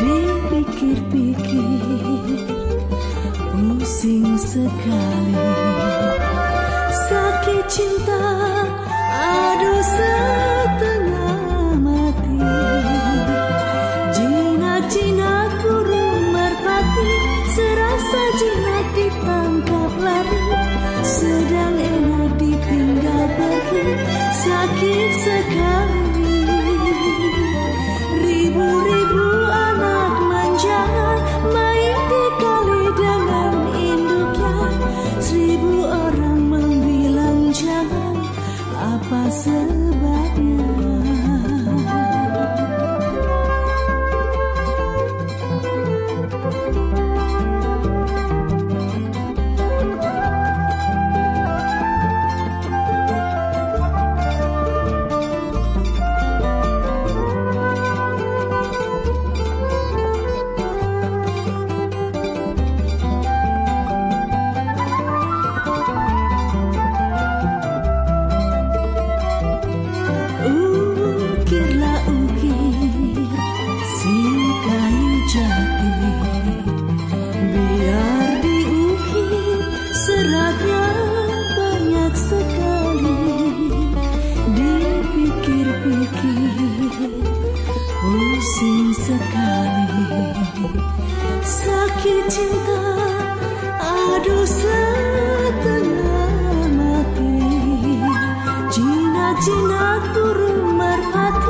Dear sebabnya nikmatnya banyak sekali dipikir-pikir pusing sekali. Sakit cinta aduh setengah mati. Jinak-jinak turun merpati.